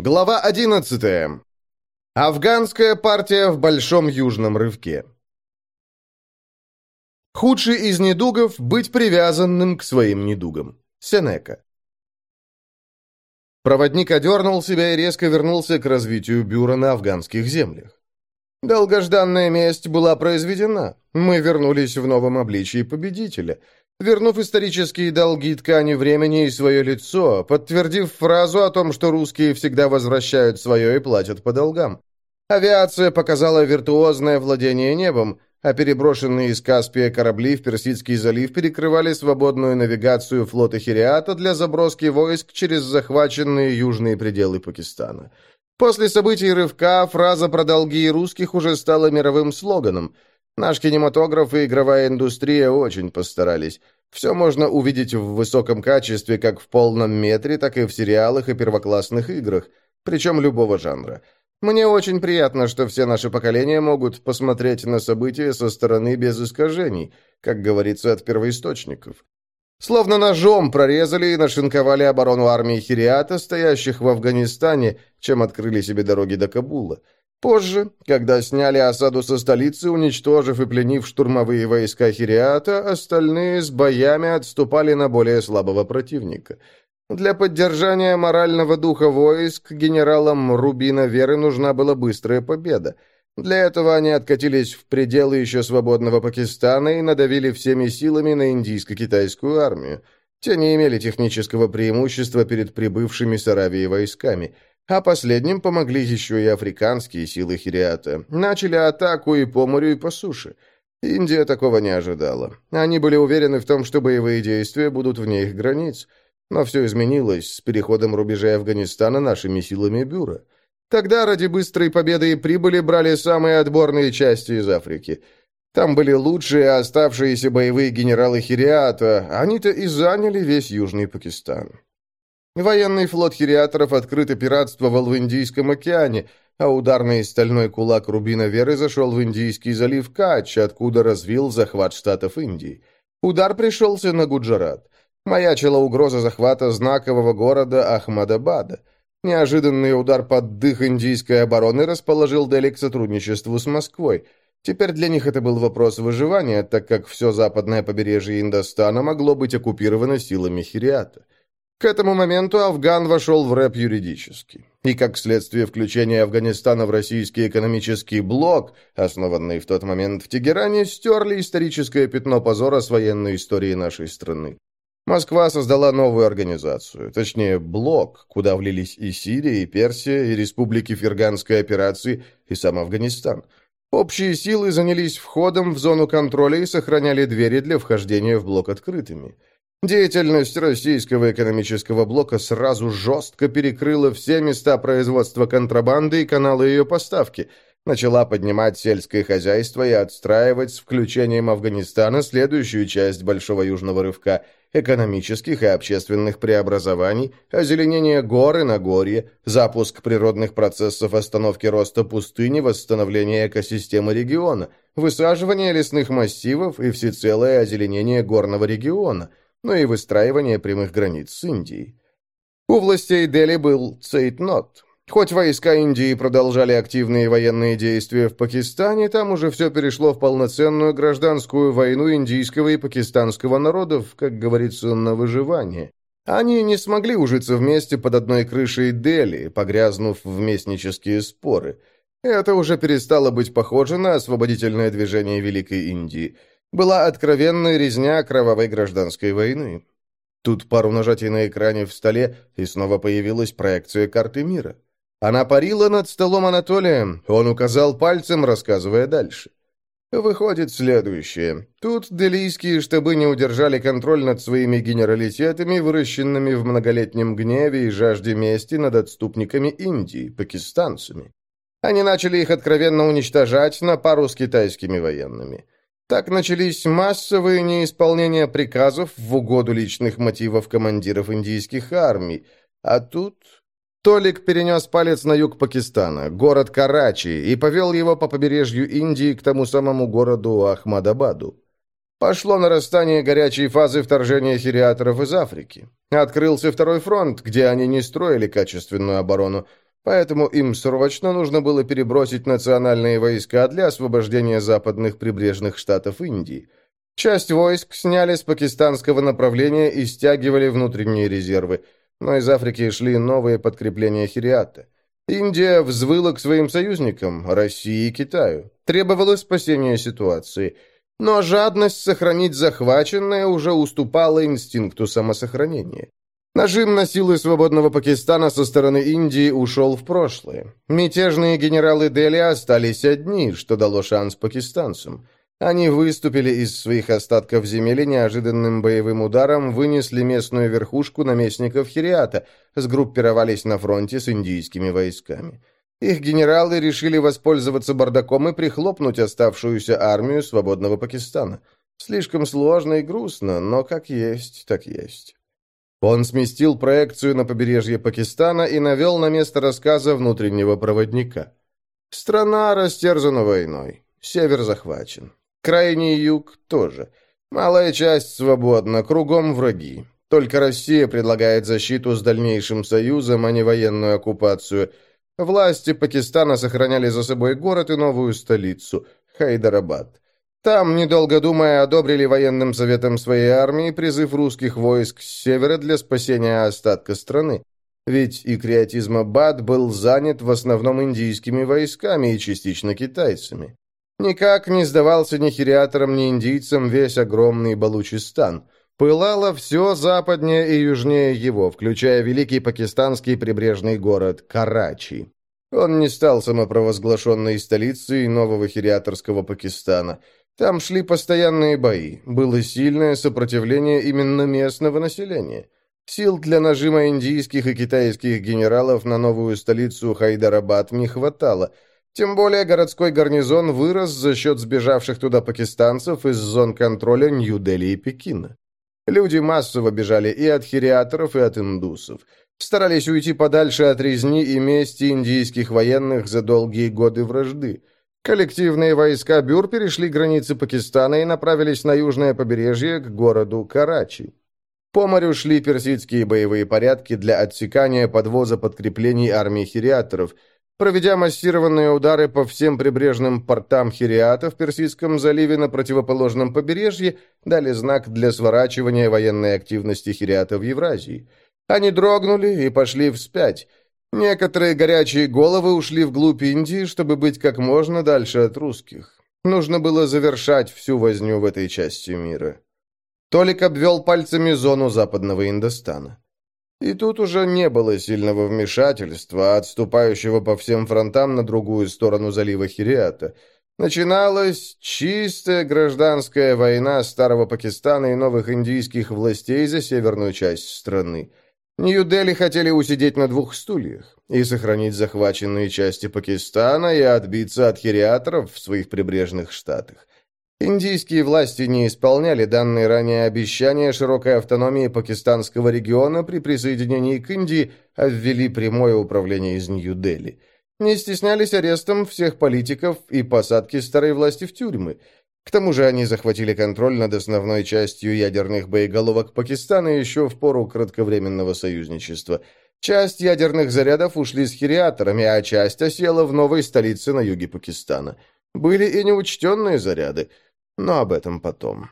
Глава 11. Афганская партия в Большом Южном рывке. Худший из недугов – быть привязанным к своим недугам. Сенека. Проводник одернул себя и резко вернулся к развитию бюро на афганских землях. Долгожданная месть была произведена. Мы вернулись в новом обличии победителя – вернув исторические долги ткани времени и свое лицо, подтвердив фразу о том, что русские всегда возвращают свое и платят по долгам. Авиация показала виртуозное владение небом, а переброшенные из Каспия корабли в Персидский залив перекрывали свободную навигацию флота Хириата для заброски войск через захваченные южные пределы Пакистана. После событий рывка фраза про долги русских уже стала мировым слоганом – Наш кинематограф и игровая индустрия очень постарались. Все можно увидеть в высоком качестве как в полном метре, так и в сериалах и первоклассных играх, причем любого жанра. Мне очень приятно, что все наши поколения могут посмотреть на события со стороны без искажений, как говорится, от первоисточников. Словно ножом прорезали и нашинковали оборону армии Хириата, стоящих в Афганистане, чем открыли себе дороги до Кабула. Позже, когда сняли осаду со столицы, уничтожив и пленив штурмовые войска Хириата, остальные с боями отступали на более слабого противника. Для поддержания морального духа войск генералам Рубина Веры нужна была быстрая победа. Для этого они откатились в пределы еще свободного Пакистана и надавили всеми силами на индийско-китайскую армию. Те не имели технического преимущества перед прибывшими с Аравии войсками – а последним помогли еще и африканские силы Хириата. Начали атаку и по морю, и по суше. Индия такого не ожидала. Они были уверены в том, что боевые действия будут вне их границ. Но все изменилось с переходом рубежей Афганистана нашими силами Бюро. Тогда ради быстрой победы и прибыли брали самые отборные части из Африки. Там были лучшие оставшиеся боевые генералы Хириата, они-то и заняли весь Южный Пакистан. Военный флот хириаторов открыто пиратствовал в Индийском океане, а ударный стальной кулак Рубина Веры зашел в Индийский залив Кач, откуда развил захват штатов Индии. Удар пришелся на Гуджарат. Маячила угроза захвата знакового города Ахмадабада. Неожиданный удар под дых индийской обороны расположил Дели к сотрудничеству с Москвой. Теперь для них это был вопрос выживания, так как все западное побережье Индостана могло быть оккупировано силами Хириата. К этому моменту Афган вошел в рэп юридически. И как следствие включения Афганистана в российский экономический блок, основанный в тот момент в Тегеране, стерли историческое пятно позора с военной истории нашей страны. Москва создала новую организацию, точнее, блок, куда влились и Сирия, и Персия, и республики Ферганской операции, и сам Афганистан. Общие силы занялись входом в зону контроля и сохраняли двери для вхождения в блок открытыми. Деятельность российского экономического блока сразу жестко перекрыла все места производства контрабанды и каналы ее поставки, начала поднимать сельское хозяйство и отстраивать с включением Афганистана следующую часть Большого Южного рывка экономических и общественных преобразований, озеленение гор и Нагорья, запуск природных процессов остановки роста пустыни, восстановление экосистемы региона, высаживание лесных массивов и всецелое озеленение горного региона – но и выстраивание прямых границ с Индией. У властей Дели был цейтнот. Хоть войска Индии продолжали активные военные действия в Пакистане, там уже все перешло в полноценную гражданскую войну индийского и пакистанского народов, как говорится, на выживание. Они не смогли ужиться вместе под одной крышей Дели, погрязнув в местнические споры. Это уже перестало быть похоже на освободительное движение Великой Индии – была откровенная резня кровавой гражданской войны. Тут пару нажатий на экране в столе, и снова появилась проекция карты мира. Она парила над столом Анатолия, он указал пальцем, рассказывая дальше. Выходит следующее. Тут делийские штабы не удержали контроль над своими генералитетами, выращенными в многолетнем гневе и жажде мести над отступниками Индии, пакистанцами. Они начали их откровенно уничтожать на пару с китайскими военными. Так начались массовые неисполнения приказов в угоду личных мотивов командиров индийских армий. А тут... Толик перенес палец на юг Пакистана, город Карачи, и повел его по побережью Индии к тому самому городу Ахмадабаду. Пошло нарастание горячей фазы вторжения хириаторов из Африки. Открылся второй фронт, где они не строили качественную оборону. Поэтому им срочно нужно было перебросить национальные войска для освобождения западных прибрежных штатов Индии. Часть войск сняли с пакистанского направления и стягивали внутренние резервы, но из Африки шли новые подкрепления Хириата. Индия взвыла к своим союзникам, России и Китаю. Требовалось спасение ситуации. Но жадность сохранить захваченное уже уступала инстинкту самосохранения. Нажим на силы свободного Пакистана со стороны Индии ушел в прошлое. Мятежные генералы Дели остались одни, что дало шанс пакистанцам. Они выступили из своих остатков земель и неожиданным боевым ударом вынесли местную верхушку наместников Хириата, сгруппировались на фронте с индийскими войсками. Их генералы решили воспользоваться бардаком и прихлопнуть оставшуюся армию свободного Пакистана. Слишком сложно и грустно, но как есть, так есть. Он сместил проекцию на побережье Пакистана и навел на место рассказа внутреннего проводника. Страна растерзана войной. Север захвачен. Крайний юг тоже. Малая часть свободна, кругом враги. Только Россия предлагает защиту с дальнейшим союзом, а не военную оккупацию. Власти Пакистана сохраняли за собой город и новую столицу – Хайдарабад. Там, недолго думая, одобрили военным советом своей армии призыв русских войск с севера для спасения остатка страны. Ведь и Креатизмабад был занят в основном индийскими войсками и частично китайцами. Никак не сдавался ни хириаторам, ни индийцам весь огромный Балучистан. Пылало все западнее и южнее его, включая великий пакистанский прибрежный город Карачи. Он не стал самопровозглашенной столицей нового хириаторского Пакистана – там шли постоянные бои, было сильное сопротивление именно местного населения. Сил для нажима индийских и китайских генералов на новую столицу Хайдарабад не хватало, тем более городской гарнизон вырос за счет сбежавших туда пакистанцев из зон контроля Нью-Дели и Пекина. Люди массово бежали и от хириаторов, и от индусов. Старались уйти подальше от резни и мести индийских военных за долгие годы вражды – Коллективные войска Бюр перешли границы Пакистана и направились на южное побережье к городу Карачи. По морю шли персидские боевые порядки для отсекания подвоза подкреплений армии хириаторов. Проведя массированные удары по всем прибрежным портам хириата в Персидском заливе на противоположном побережье, дали знак для сворачивания военной активности хириата в Евразии. Они дрогнули и пошли вспять – Некоторые горячие головы ушли вглубь Индии, чтобы быть как можно дальше от русских. Нужно было завершать всю возню в этой части мира. Толик обвел пальцами зону западного Индостана. И тут уже не было сильного вмешательства, отступающего по всем фронтам на другую сторону залива Хириата. Начиналась чистая гражданская война старого Пакистана и новых индийских властей за северную часть страны – Нью-Дели хотели усидеть на двух стульях и сохранить захваченные части Пакистана и отбиться от хириаторов в своих прибрежных штатах. Индийские власти не исполняли данные ранее обещания широкой автономии пакистанского региона при присоединении к Индии, а ввели прямое управление из Нью-Дели. Не стеснялись арестом всех политиков и посадки старой власти в тюрьмы – к тому же они захватили контроль над основной частью ядерных боеголовок Пакистана еще в пору кратковременного союзничества. Часть ядерных зарядов ушли с хириаторами, а часть осела в новой столице на юге Пакистана. Были и неучтенные заряды, но об этом потом.